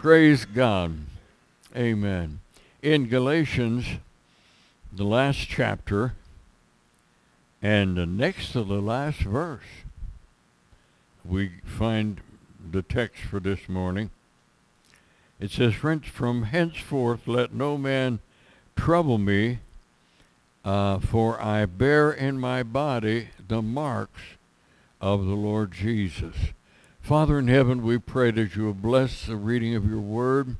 Praise God. Amen. In Galatians, the last chapter, and the next to the last verse, we find the text for this morning. It says, From henceforth let no man trouble me, uh, for I bear in my body the marks of the Lord Jesus. Father in heaven, we pray that you will bless the reading of your word,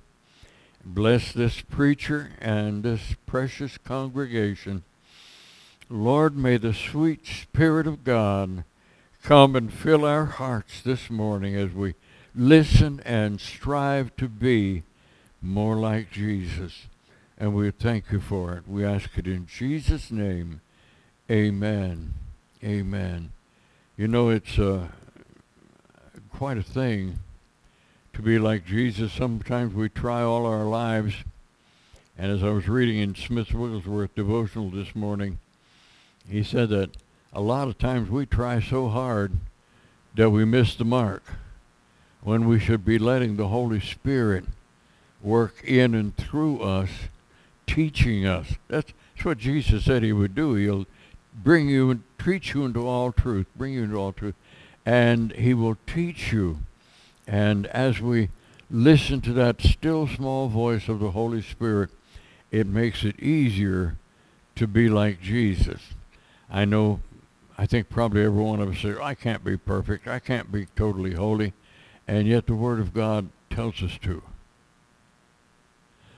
bless this preacher and this precious congregation. Lord, may the sweet Spirit of God come and fill our hearts this morning as we listen and strive to be more like Jesus. And we thank you for it. We ask it in Jesus' name. Amen. Amen. You know, it's uh, quite a thing to be like Jesus. Sometimes we try all our lives. And as I was reading in Smith Wigglesworth devotional this morning, he said that a lot of times we try so hard that we miss the mark when we should be letting the Holy Spirit work in and through us, teaching us. That's, that's what Jesus said he would do. He'll bring you and teach you into all truth, bring you into all truth, and he will teach you. And as we listen to that still small voice of the Holy Spirit, it makes it easier to be like Jesus. I know I think probably every one of us says, I can't be perfect. I can't be totally holy. And yet the Word of God tells us to.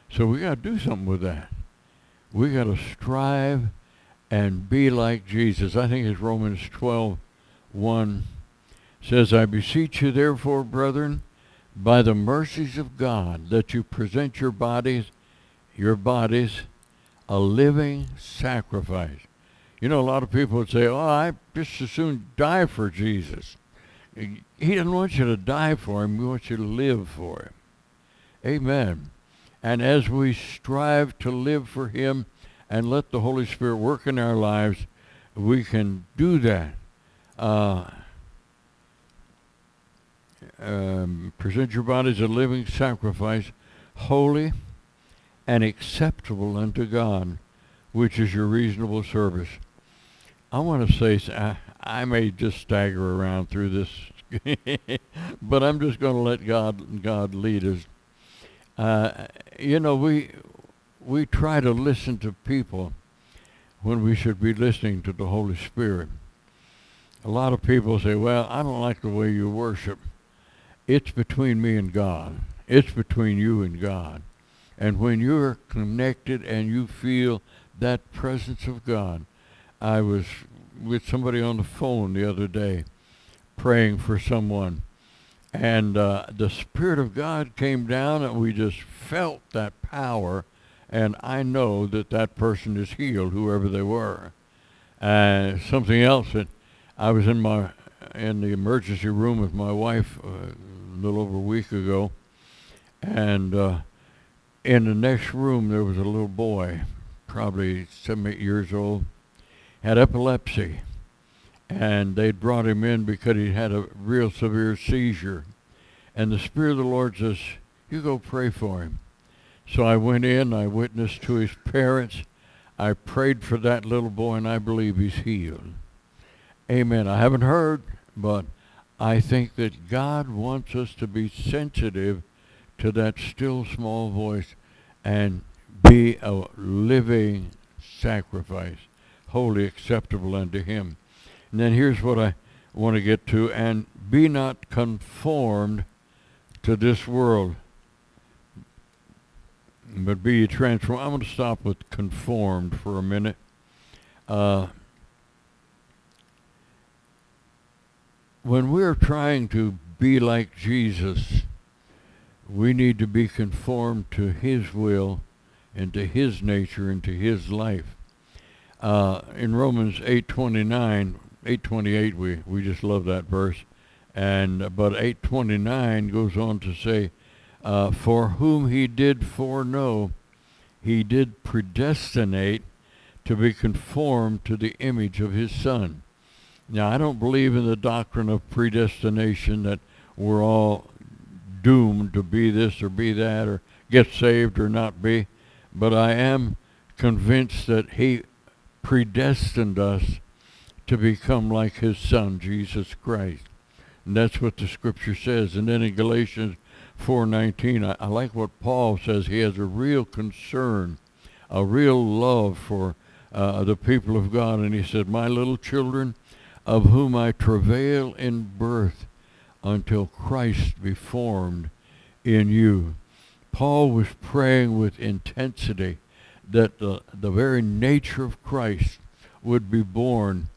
So we got to do something with that. We got to strive and be like Jesus. I think it's Romans 12, 1 says, I beseech you therefore, brethren, by the mercies of God, that you present your bodies, your bodies, a living sacrifice, you know, a lot of people would say, oh, I just as soon die for Jesus. He doesn't want you to die for him. He wants you to live for him. Amen. And as we strive to live for him and let the Holy Spirit work in our lives, we can do that. Uh, um, present your bodies a living sacrifice, holy and acceptable unto God, which is your reasonable service. I want to say, I, I may just stagger around through this, but I'm just going to let God God lead us. Uh, you know, we we try to listen to people when we should be listening to the Holy Spirit. A lot of people say, "Well, I don't like the way you worship." It's between me and God. It's between you and God. And when you're connected and you feel that presence of God, I was with somebody on the phone the other day praying for someone. And uh, the Spirit of God came down and we just felt that power. And I know that that person is healed, whoever they were. Uh, something else that I was in my in the emergency room with my wife uh, little over a week ago, and uh, in the next room there was a little boy, probably seven, eight years old, had epilepsy. And they'd brought him in because he had a real severe seizure. And the Spirit of the Lord says, you go pray for him. So I went in, I witnessed to his parents. I prayed for that little boy, and I believe he's healed. Amen. I haven't heard, but I think that God wants us to be sensitive to that still small voice and be a living sacrifice wholly acceptable unto him. And then here's what I want to get to, and be not conformed to this world, but be transformed. I'm going to stop with conformed for a minute. Uh, when we're trying to be like Jesus, we need to be conformed to his will and to his nature and to his life uh, in Romans 8:29, 8:28, we we just love that verse, and but 8:29 goes on to say, uh, "For whom he did foreknow, he did predestinate to be conformed to the image of his Son." Now, I don't believe in the doctrine of predestination that we're all doomed to be this or be that or get saved or not be, but I am convinced that he predestined us to become like his son, Jesus Christ. And that's what the scripture says. And then in Galatians 4.19, I, I like what Paul says. He has a real concern, a real love for uh, the people of God. And he said, my little children, of whom I travail in birth until Christ be formed in you. Paul was praying with intensity that the, the very nature of Christ would be born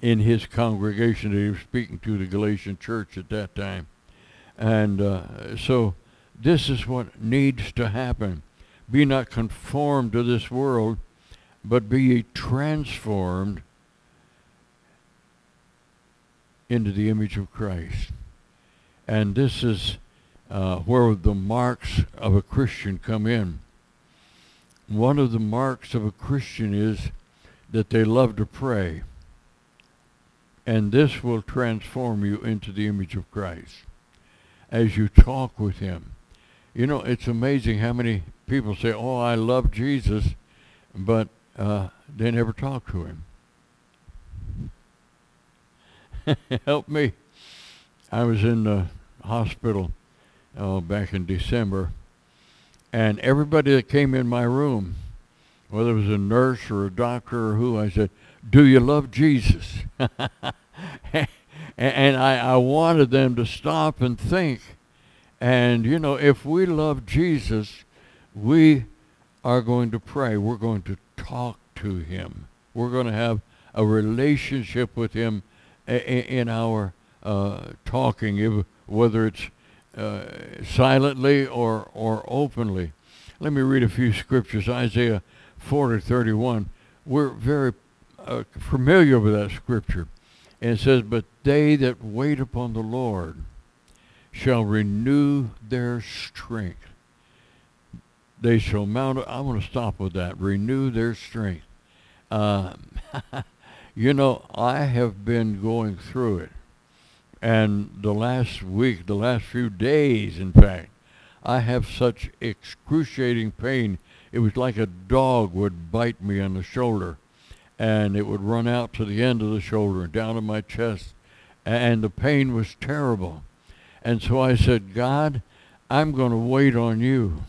in his congregation that he was speaking to the Galatian church at that time. And uh, so this is what needs to happen. Be not conformed to this world, but be ye transformed into the image of Christ. And this is uh, where the marks of a Christian come in. One of the marks of a Christian is that they love to pray. And this will transform you into the image of Christ as you talk with him. You know, it's amazing how many people say, oh, I love Jesus, but uh, they never talk to him. Help me. I was in the hospital uh, back in December, and everybody that came in my room, whether it was a nurse or a doctor or who, I said, do you love Jesus? and I, I wanted them to stop and think. And, you know, if we love Jesus, we are going to pray. We're going to talk to him. We're going to have a relationship with him in our uh, talking, whether it's uh, silently or, or openly. Let me read a few scriptures. Isaiah 40, 31. We're very uh, familiar with that scripture. And it says, But they that wait upon the Lord shall renew their strength. They shall mount. I want to stop with that. Renew their strength. Uh, you know, I have been going through it. And the last week, the last few days, in fact, I have such excruciating pain. It was like a dog would bite me on the shoulder and it would run out to the end of the shoulder and down to my chest. And the pain was terrible. And so I said, God, I'm going to wait on you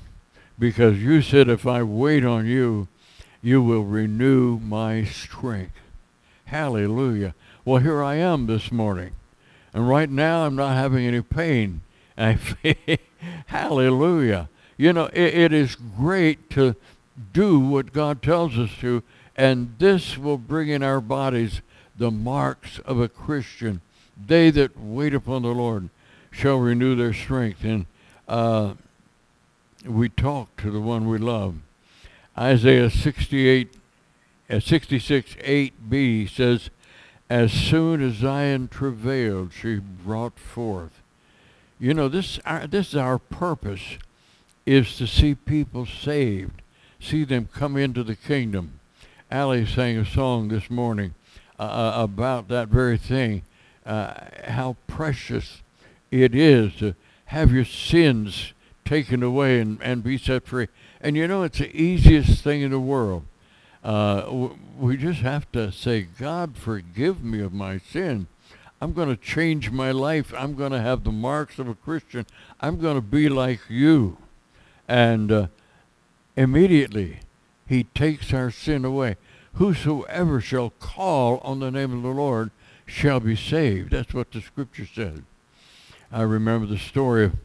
because you said if I wait on you, you will renew my strength. Hallelujah. Well, here I am this morning. And right now I'm not having any pain. hallelujah. You know, it, it is great to do what God tells us to and this will bring in our bodies the marks of a Christian. They that wait upon the Lord shall renew their strength. And uh, we talk to the one we love. Isaiah 68, uh, 66, 8b says, As soon as Zion travailed, she brought forth. You know, this, our, this is our purpose, is to see people saved, see them come into the kingdom. Allie sang a song this morning uh, uh, about that very thing, uh, how precious it is to have your sins taken away and, and be set free. And you know, it's the easiest thing in the world. Uh, we just have to say, God, forgive me of my sin. I'm going to change my life. I'm going to have the marks of a Christian. I'm going to be like you. And uh, immediately, he takes our sin away. Whosoever shall call on the name of the Lord shall be saved. That's what the scripture said. I remember the story of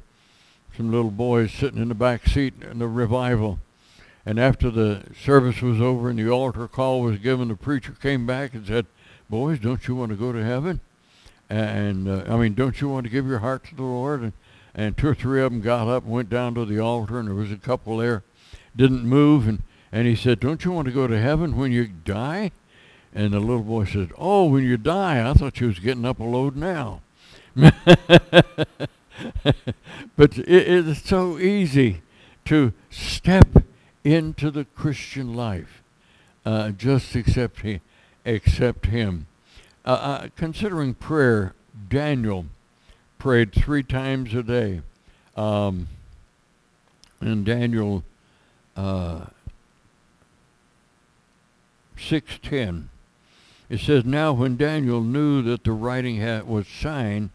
some little boys sitting in the back seat in the revival. And after the service was over and the altar call was given, the preacher came back and said, boys, don't you want to go to heaven? And, uh, I mean, don't you want to give your heart to the Lord? And, and two or three of them got up and went down to the altar, and there was a couple there, didn't move, and and he said, don't you want to go to heaven when you die? And the little boy said, oh, when you die, I thought you was getting up a load now. but it is so easy to step into the Christian life. Uh, just accept him. Accept him. Uh, uh, considering prayer, Daniel prayed three times a day. Um, in Daniel uh, 6.10, it says, Now when Daniel knew that the writing had, was signed,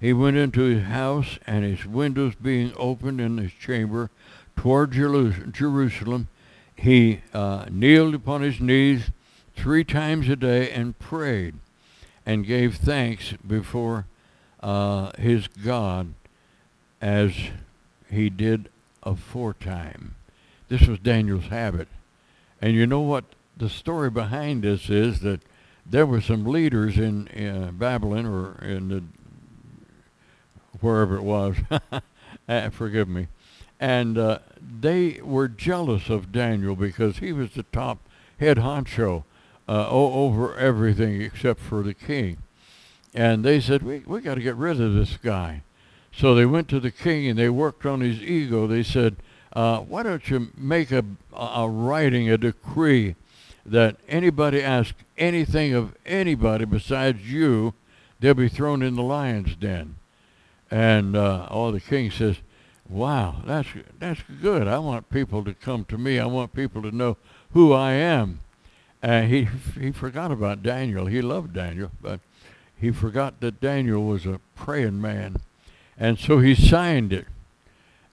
he went into his house, and his windows being opened in his chamber toward Jerusalem, he uh, kneeled upon his knees three times a day and prayed and gave thanks before uh, his God as he did aforetime. This was Daniel's habit. And you know what the story behind this is that there were some leaders in, in Babylon or in the wherever it was. uh, forgive me. And uh, they were jealous of Daniel because he was the top head honcho uh, over everything except for the king. And they said, we, we got to get rid of this guy. So they went to the king and they worked on his ego. They said, uh, why don't you make a, a writing, a decree that anybody asks anything of anybody besides you, they'll be thrown in the lion's den. And uh, oh, the king says, wow, that's, that's good. I want people to come to me. I want people to know who I am. And he, he forgot about Daniel. He loved Daniel, but he forgot that Daniel was a praying man. And so he signed it.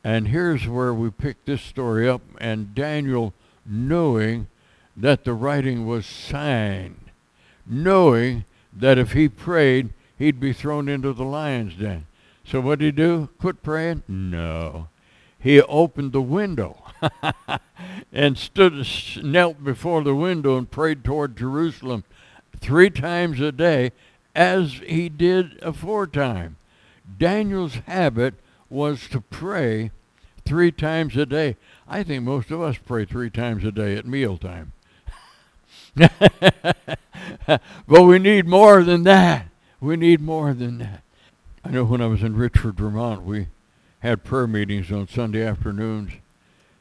And here's where we pick this story up. And Daniel, knowing that the writing was signed, knowing that if he prayed, he'd be thrown into the lion's den. So what did he do? Quit praying? No. He opened the window and stood, knelt before the window and prayed toward Jerusalem three times a day as he did aforetime. Daniel's habit was to pray three times a day. I think most of us pray three times a day at mealtime. but we need more than that. We need more than that. I know when I was in Richford, Vermont, we had prayer meetings on Sunday afternoons.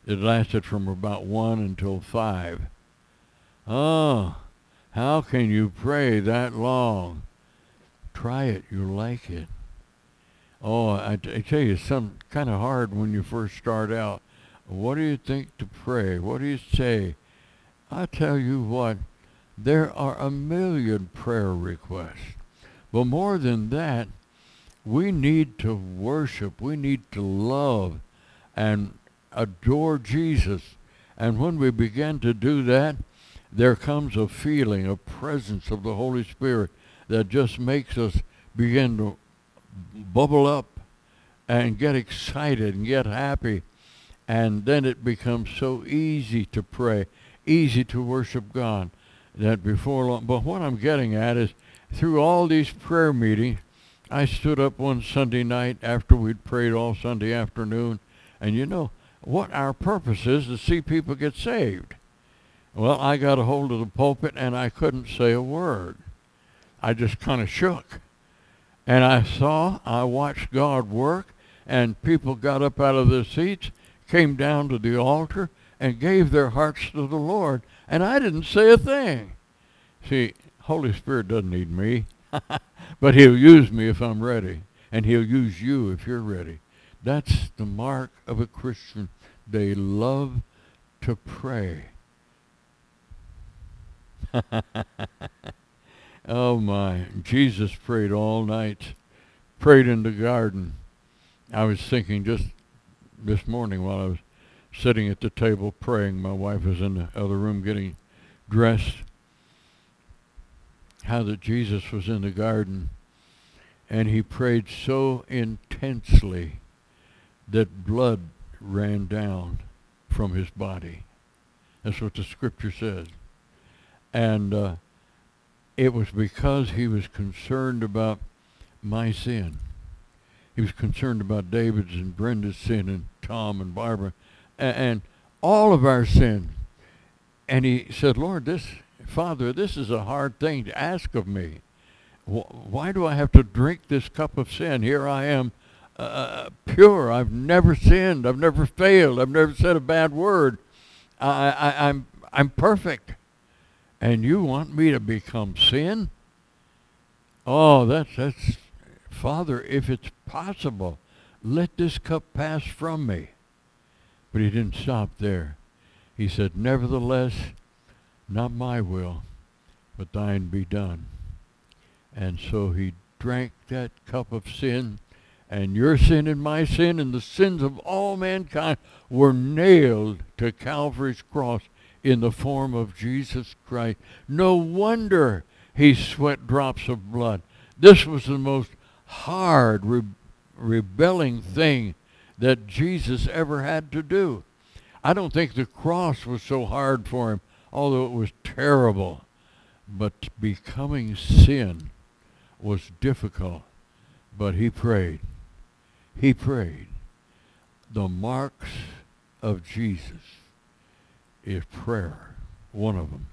It lasted from about 1 until 5. Oh, how can you pray that long? Try it. You'll like it. Oh, I, t- I tell you, it's some kind of hard when you first start out. What do you think to pray? What do you say? I tell you what, there are a million prayer requests. But more than that, we need to worship. We need to love and adore Jesus. And when we begin to do that, there comes a feeling, a presence of the Holy Spirit that just makes us begin to bubble up and get excited and get happy. And then it becomes so easy to pray, easy to worship God that before long. But what I'm getting at is through all these prayer meetings, I stood up one Sunday night after we'd prayed all Sunday afternoon, and you know what our purpose is to see people get saved. Well, I got a hold of the pulpit and I couldn't say a word. I just kind of shook. And I saw, I watched God work, and people got up out of their seats, came down to the altar, and gave their hearts to the Lord. And I didn't say a thing. See, Holy Spirit doesn't need me. but he'll use me if I'm ready, and he'll use you if you're ready. That's the mark of a Christian. They love to pray. oh my, Jesus prayed all night, prayed in the garden. I was thinking just this morning while I was sitting at the table praying, my wife was in the other room getting dressed how that Jesus was in the garden and he prayed so intensely that blood ran down from his body. That's what the scripture says. And uh, it was because he was concerned about my sin. He was concerned about David's and Brenda's sin and Tom and Barbara and, and all of our sin. And he said, Lord, this Father, this is a hard thing to ask of me. Why do I have to drink this cup of sin? Here I am, uh, pure. I've never sinned. I've never failed. I've never said a bad word. I, I, I'm, I'm perfect. And you want me to become sin? Oh, that's, that's, Father, if it's possible, let this cup pass from me. But he didn't stop there. He said, nevertheless, not my will, but thine be done. And so he drank that cup of sin, and your sin and my sin and the sins of all mankind were nailed to Calvary's cross in the form of Jesus Christ. No wonder he sweat drops of blood. This was the most hard, re- rebelling thing that Jesus ever had to do. I don't think the cross was so hard for him, although it was terrible. But becoming sin was difficult. But he prayed. He prayed. The marks of Jesus is prayer, one of them.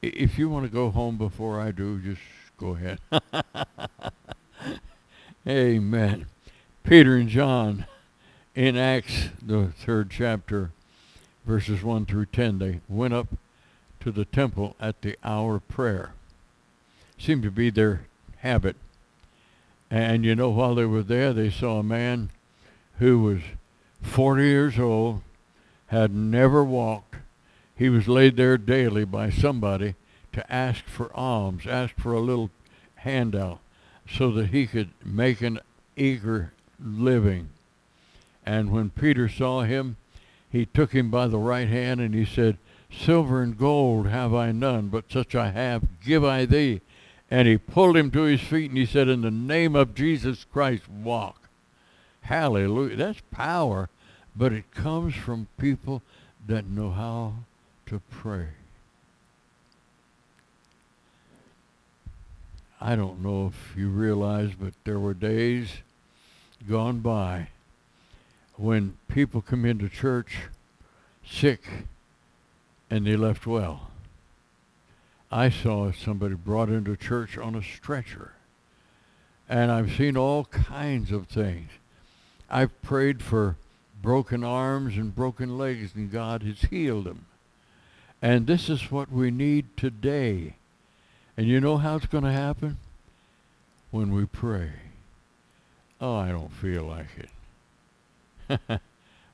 If you want to go home before I do, just go ahead. Amen. Peter and John in Acts, the third chapter, verses 1 through 10, they went up to the temple at the hour of prayer. Seemed to be their habit. And you know, while they were there, they saw a man who was 40 years old, had never walked. He was laid there daily by somebody to ask for alms, ask for a little handout so that he could make an eager living. And when Peter saw him, he took him by the right hand and he said, Silver and gold have I none, but such I have give I thee. And he pulled him to his feet and he said, In the name of Jesus Christ, walk. Hallelujah. That's power, but it comes from people that know how to pray. I don't know if you realize, but there were days gone by when people come into church sick and they left well. I saw somebody brought into church on a stretcher. And I've seen all kinds of things. I've prayed for broken arms and broken legs, and God has healed them. And this is what we need today. And you know how it's going to happen? When we pray. Oh, I don't feel like it.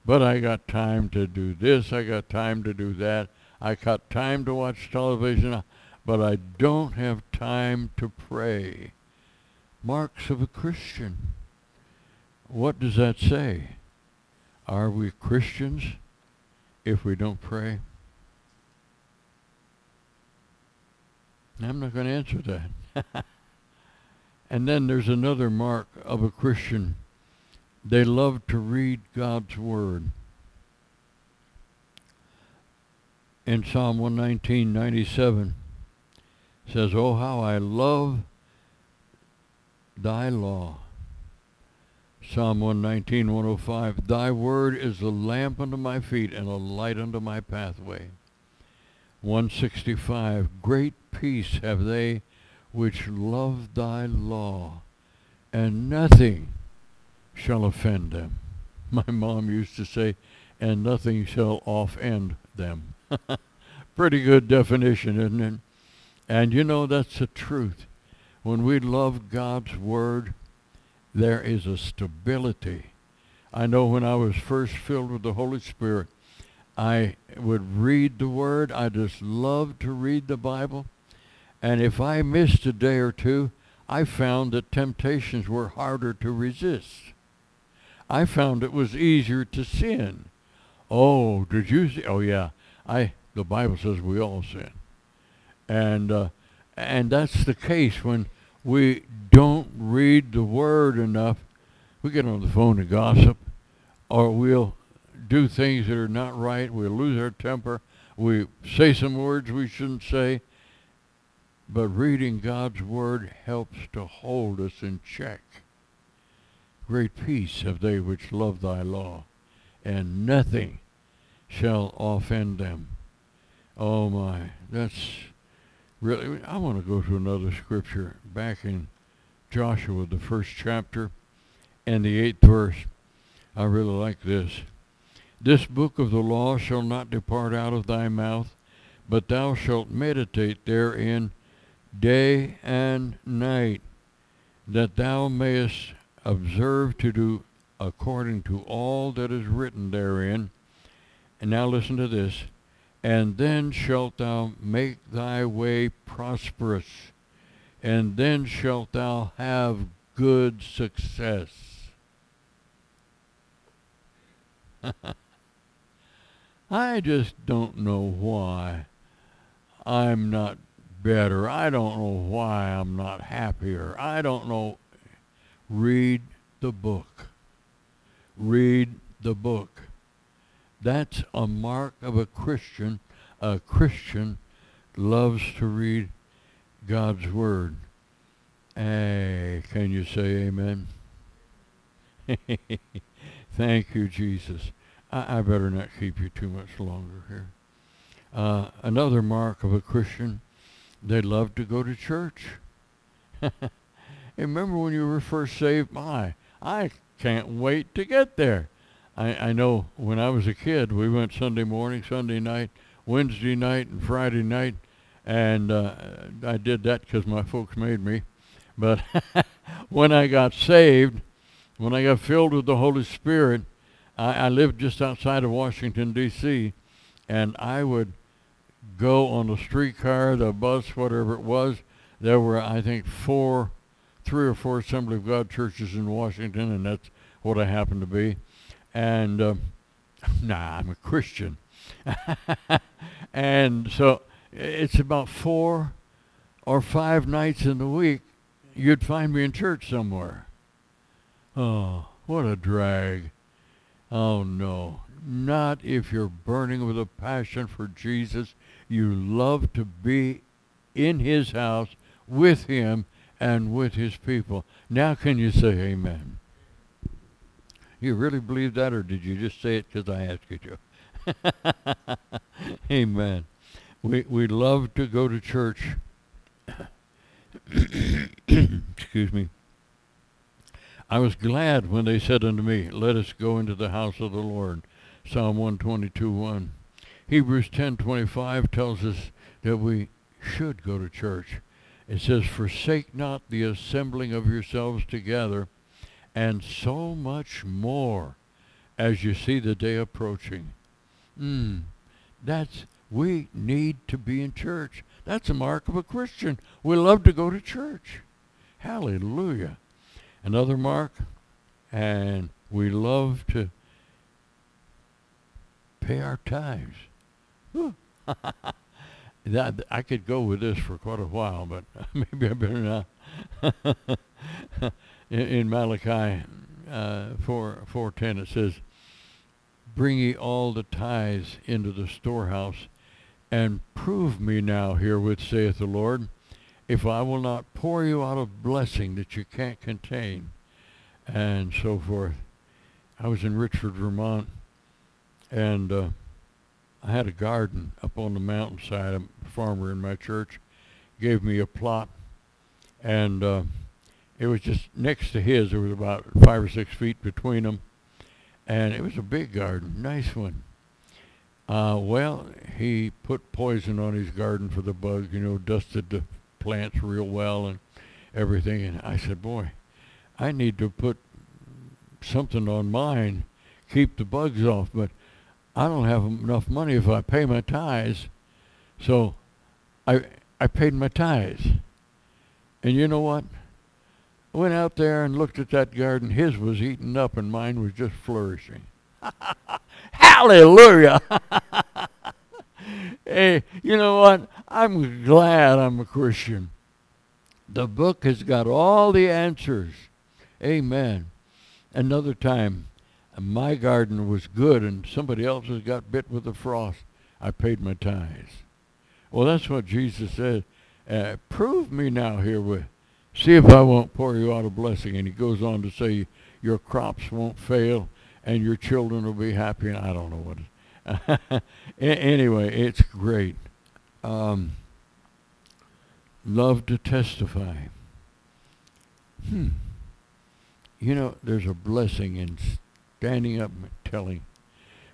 but I got time to do this. I got time to do that. I got time to watch television, but I don't have time to pray. Marks of a Christian. What does that say? Are we Christians if we don't pray? I'm not going to answer that. and then there's another mark of a Christian. They love to read God's Word. In Psalm 119.97 says, Oh, how I love thy law. Psalm 119, 105, Thy word is a lamp unto my feet and a light unto my pathway. 165, Great peace have they which love thy law, and nothing shall offend them. My mom used to say, and nothing shall offend them. Pretty good definition, isn't it? And you know that's the truth. When we love God's word, there is a stability. I know when I was first filled with the Holy Spirit, I would read the Word. I just loved to read the Bible. And if I missed a day or two, I found that temptations were harder to resist. I found it was easier to sin. Oh, did you see? Oh, yeah. I. The Bible says we all sin, and uh, and that's the case when we don't read the Word enough. We get on the phone to gossip, or we'll do things that are not right. We lose our temper. We say some words we shouldn't say. But reading God's Word helps to hold us in check. Great peace have they which love thy law, and nothing shall offend them. Oh my, that's really, I want to go to another scripture back in Joshua, the first chapter and the eighth verse. I really like this. This book of the law shall not depart out of thy mouth, but thou shalt meditate therein day and night, that thou mayest observe to do according to all that is written therein. And now listen to this. And then shalt thou make thy way prosperous, and then shalt thou have good success. I just don't know why I'm not better. I don't know why I'm not happier. I don't know. Read the book. Read the book. That's a mark of a Christian. A Christian loves to read God's Word. Hey, can you say amen? Thank you, Jesus. I, I, better not keep you too much longer here. Uh, another mark of a Christian, they love to go to church. remember when you were first saved? My, I can't wait to get there. I, I know when I was a kid, we went Sunday morning, Sunday night, Wednesday night, and Friday night, and uh, I did that because my folks made me. But when I got saved, when I got filled with the Holy Spirit, I, I lived just outside of Washington, D.C., and I would go on the streetcar, the bus, whatever it was. There were, I think, four, three or four Assembly of God churches in Washington, and that's what I happened to be. And, uh, nah, I'm a Christian. and so it's about four or five nights in the week you'd find me in church somewhere. Oh, what a drag. Oh, no. Not if you're burning with a passion for Jesus. You love to be in his house with him and with his people. Now can you say amen? You really believe that, or did you just say it because I asked you to? amen. We, we love to go to church. Excuse me. I was glad when they said unto me, Let us go into the house of the Lord. Psalm 122 1. Hebrews 10:25 tells us that we should go to church. It says, "Forsake not the assembling of yourselves together, and so much more as you see the day approaching." Mm, that's we need to be in church. That's a mark of a Christian. We love to go to church. Hallelujah another mark, and we love to pay our tithes. that, I could go with this for quite a while, but maybe I better not. in, in, Malachi uh, 4, 4.10 it says, Bring ye all the tithes into the storehouse, and prove me now herewith, saith the Lord, if I will not pour you out of blessing that you can't contain, and so forth. I was in Richford, Vermont, and uh, I had a garden up on the mountainside. A farmer in my church gave me a plot, and uh, it was just next to his. There was about five or six feet between them, and it was a big garden, nice one. Uh, well, he put poison on his garden for the bugs, you know, dusted the plants real well and everything. And I said, boy, I need to put something on mine, keep the bugs off, but I don't have enough money if I pay my tithes. So I I paid my tithes. And you know what? I went out there and looked at that garden. His was eaten up and mine was just flourishing. Hallelujah! hey, you know what? I'm glad I'm a Christian. The book has got all the answers. Amen. Another time, my garden was good and somebody else's got bit with the frost. I paid my tithes. Well, that's what Jesus said. Uh, prove me now herewith. See if I won't pour you out a blessing. And he goes on to say, your crops won't fail and your children will be happy. And I don't know what anyway, it's great. Um, love to testify. Hmm. You know, there's a blessing in standing up and telling.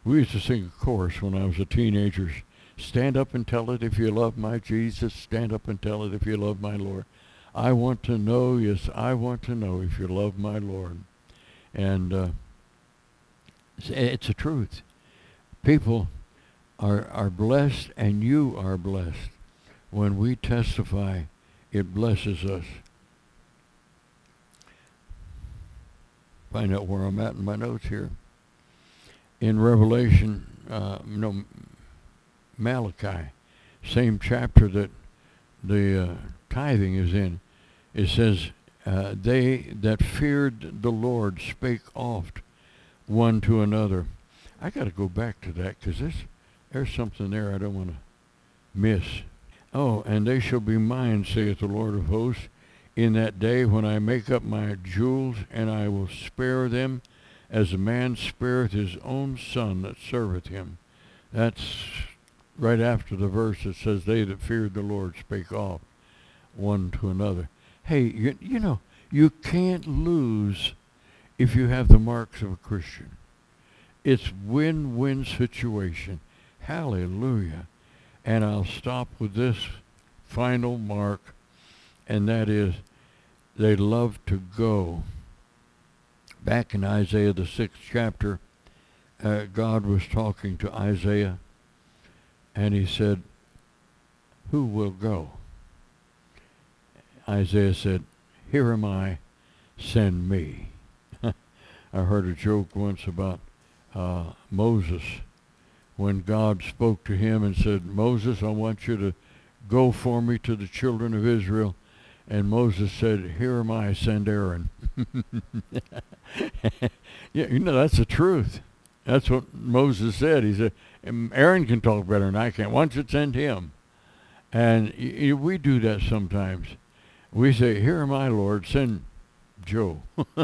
We used to sing a chorus when I was a teenager. Stand up and tell it if you love my Jesus. Stand up and tell it if you love my Lord. I want to know, yes, I want to know if you love my Lord. And uh, it's, it's a truth. People are, are blessed and you are blessed. When we testify, it blesses us. Find out where I'm at in my notes here. In Revelation, uh, no, Malachi, same chapter that the uh, tithing is in, it says, uh, they that feared the Lord spake oft one to another. I got to go back to that because there's something there I don't want to miss. Oh, and they shall be mine, saith the Lord of hosts, in that day when I make up my jewels, and I will spare them as a man spareth his own son that serveth him. That's right after the verse that says, They that feared the Lord spake oft one to another. Hey, you, you know, you can't lose if you have the marks of a Christian. It's win-win situation. Hallelujah. And I'll stop with this final mark, and that is they love to go. Back in Isaiah, the sixth chapter, uh, God was talking to Isaiah, and he said, Who will go? Isaiah said, Here am I, send me. I heard a joke once about uh, Moses when God spoke to him and said, Moses, I want you to go for me to the children of Israel. And Moses said, Here am I, send Aaron. yeah, you know, that's the truth. That's what Moses said. He said, Aaron can talk better than I can. Why don't you send him? And y- we do that sometimes. We say, Here am I, Lord, send Joe.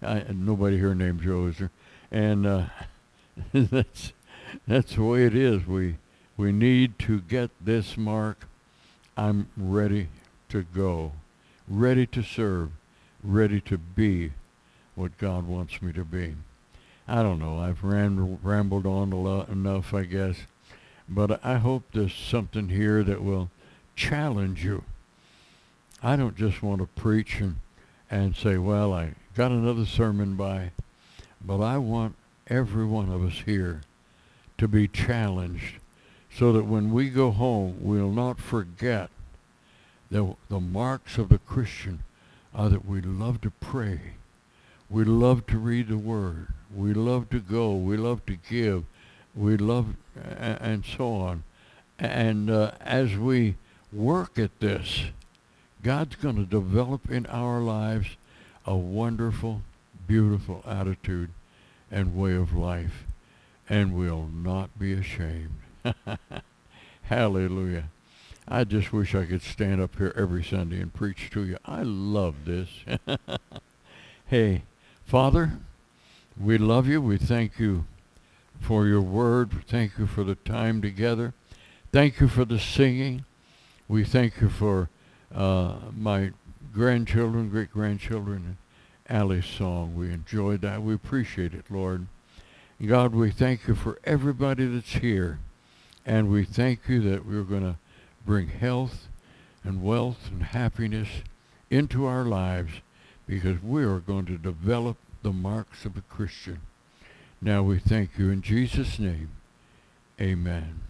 I, nobody here named Joe, is there? And uh, that's that's the way it is. We we need to get this mark. I'm ready to go, ready to serve, ready to be what God wants me to be. I don't know. I've rambled on a lot enough, I guess. But I hope there's something here that will challenge you. I don't just want to preach and, and say, well, I got another sermon by, but I want every one of us here to be challenged so that when we go home, we'll not forget the, the marks of the Christian are that we love to pray. We love to read the Word. We love to go. We love to give. We love, and so on. And uh, as we work at this, God's going to develop in our lives a wonderful, beautiful attitude and way of life, and we'll not be ashamed. Hallelujah. I just wish I could stand up here every Sunday and preach to you. I love this. hey, Father, we love you. We thank you for your word. Thank you for the time together. Thank you for the singing. We thank you for uh, my grandchildren, great grandchildren, and Allie's song. We enjoyed that. We appreciate it, Lord. God, we thank you for everybody that's here. And we thank you that we're going to bring health and wealth and happiness into our lives because we are going to develop the marks of a Christian. Now we thank you in Jesus' name. Amen.